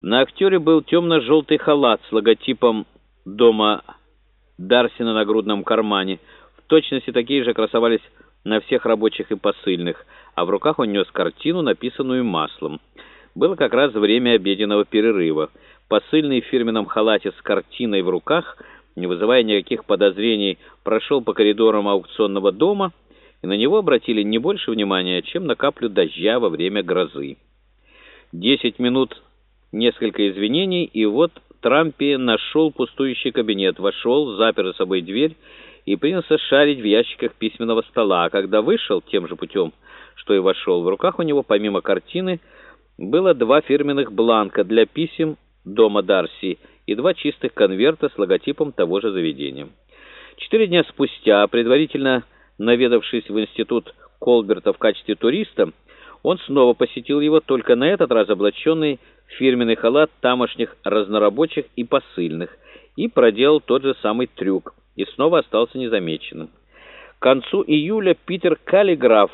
На актере был темно-желтый халат с логотипом дома Дарси на нагрудном кармане. В точности такие же красовались на всех рабочих и посыльных, а в руках он нес картину, написанную маслом. Было как раз время обеденного перерыва. Посыльный в фирменном халате с картиной в руках, не вызывая никаких подозрений, прошел по коридорам аукционного дома, и на него обратили не больше внимания, чем на каплю дождя во время грозы. Десять минут несколько извинений, и вот Трампи нашел пустующий кабинет, вошел, запер за собой дверь и принялся шарить в ящиках письменного стола. А когда вышел тем же путем, что и вошел, в руках у него, помимо картины, было два фирменных бланка для писем дома Дарси и два чистых конверта с логотипом того же заведения. Четыре дня спустя, предварительно наведавшись в институт Колберта в качестве туриста, он снова посетил его, только на этот раз облаченный фирменный халат тамошних разнорабочих и посыльных, и проделал тот же самый трюк, и снова остался незамеченным. К концу июля Питер Каллиграф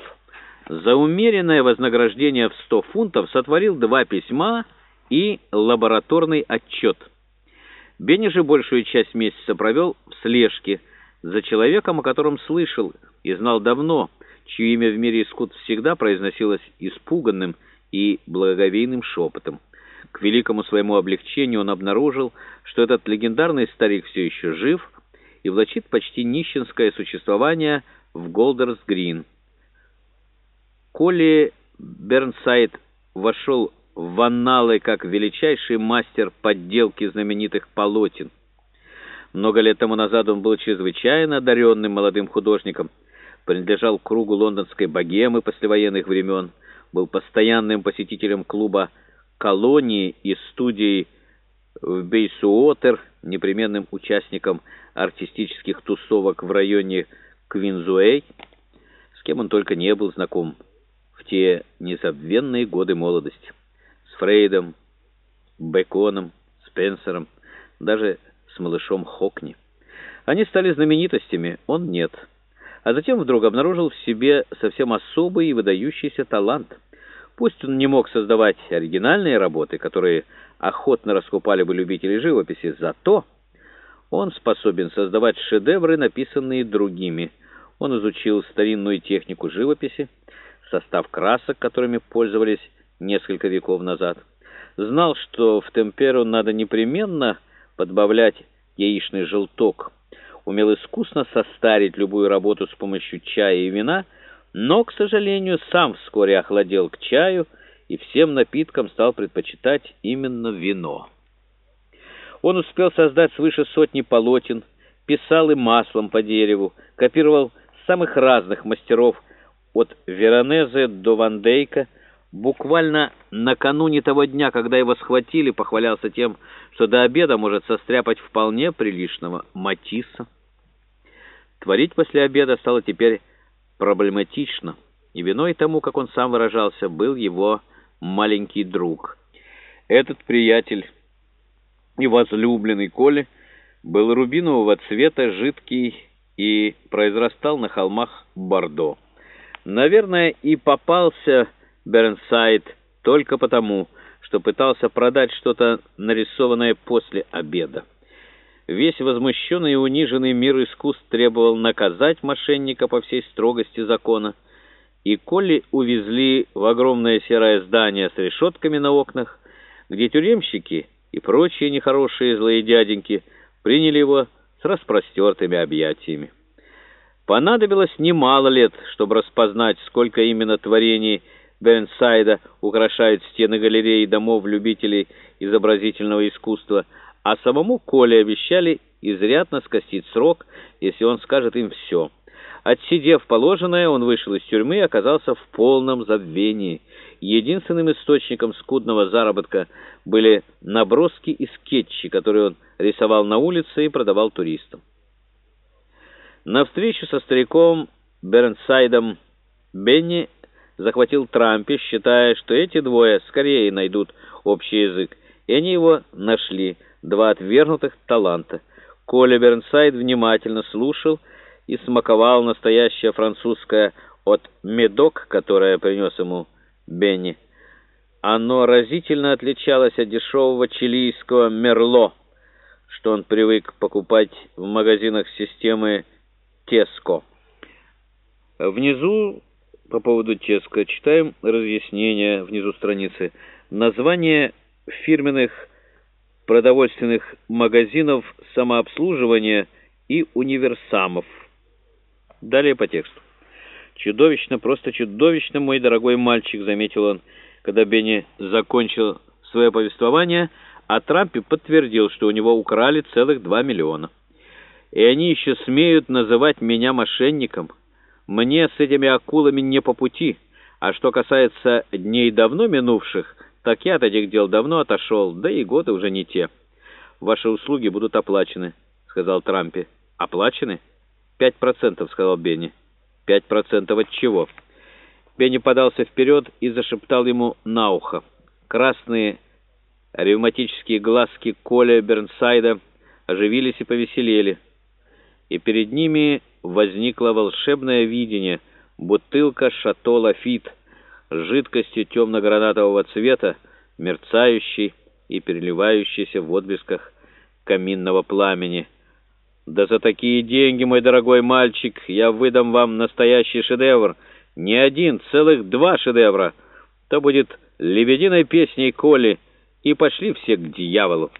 за умеренное вознаграждение в 100 фунтов сотворил два письма и лабораторный отчет. Бенни же большую часть месяца провел в слежке за человеком, о котором слышал и знал давно, чье имя в мире искусств всегда произносилось испуганным и благоговейным шепотом. К великому своему облегчению он обнаружил, что этот легендарный старик все еще жив и влачит почти нищенское существование в Голдерс-Грин. Коли Бернсайд вошел в анналы как величайший мастер подделки знаменитых полотен. Много лет тому назад он был чрезвычайно одаренным молодым художником, принадлежал к кругу лондонской богемы послевоенных времен, был постоянным посетителем клуба колонии и студии в Бейсуотер, непременным участником артистических тусовок в районе Квинзуэй, с кем он только не был знаком в те незабвенные годы молодости. С Фрейдом, Беконом, Спенсером, даже с малышом Хокни. Они стали знаменитостями, он нет. А затем вдруг обнаружил в себе совсем особый и выдающийся талант – Пусть он не мог создавать оригинальные работы, которые охотно раскупали бы любители живописи, зато он способен создавать шедевры, написанные другими. Он изучил старинную технику живописи, состав красок, которыми пользовались несколько веков назад. Знал, что в темперу надо непременно подбавлять яичный желток. Умел искусно состарить любую работу с помощью чая и вина – но, к сожалению, сам вскоре охладел к чаю и всем напиткам стал предпочитать именно вино. Он успел создать свыше сотни полотен, писал и маслом по дереву, копировал самых разных мастеров от Веронезе до Ван Дейка. Буквально накануне того дня, когда его схватили, похвалялся тем, что до обеда может состряпать вполне приличного матисса. Творить после обеда стало теперь проблематично, и виной тому, как он сам выражался, был его маленький друг. Этот приятель и возлюбленный Коли был рубинового цвета, жидкий и произрастал на холмах Бордо. Наверное, и попался Бернсайд только потому, что пытался продать что-то нарисованное после обеда. Весь возмущенный и униженный мир искусств требовал наказать мошенника по всей строгости закона, и Колли увезли в огромное серое здание с решетками на окнах, где тюремщики и прочие нехорошие злые дяденьки приняли его с распростертыми объятиями. Понадобилось немало лет, чтобы распознать, сколько именно творений Бернсайда украшают стены галереи домов любителей изобразительного искусства – а самому Коле обещали изрядно скостить срок, если он скажет им все. Отсидев положенное, он вышел из тюрьмы и оказался в полном забвении. Единственным источником скудного заработка были наброски и скетчи, которые он рисовал на улице и продавал туристам. На встречу со стариком Бернсайдом Бенни захватил Трампе, считая, что эти двое скорее найдут общий язык, и они его нашли – два отвергнутых таланта. Коля Бернсайд внимательно слушал и смаковал настоящее французское от «медок», которое принес ему Бенни. Оно разительно отличалось от дешевого чилийского «Мерло», что он привык покупать в магазинах системы «Теско». Внизу, по поводу «Теско», читаем разъяснение внизу страницы. Название фирменных продовольственных магазинов самообслуживания и универсамов. Далее по тексту. «Чудовищно, просто чудовищно, мой дорогой мальчик», — заметил он, когда Бенни закончил свое повествование, а Трампе подтвердил, что у него украли целых два миллиона. «И они еще смеют называть меня мошенником. Мне с этими акулами не по пути. А что касается дней давно минувших, так я от этих дел давно отошел, да и годы уже не те. Ваши услуги будут оплачены», — сказал Трампе. «Оплачены?» «Пять процентов», — сказал Бенни. «Пять процентов от чего?» Бенни подался вперед и зашептал ему на ухо. Красные ревматические глазки Коля Бернсайда оживились и повеселели. И перед ними возникло волшебное видение. Бутылка «Шато Лафит» с жидкостью темно-гранатового цвета, мерцающей и переливающейся в отблесках каминного пламени. «Да за такие деньги, мой дорогой мальчик, я выдам вам настоящий шедевр!» Не один, целых два шедевра. То будет «Лебединой песней Коли» и пошли все к дьяволу.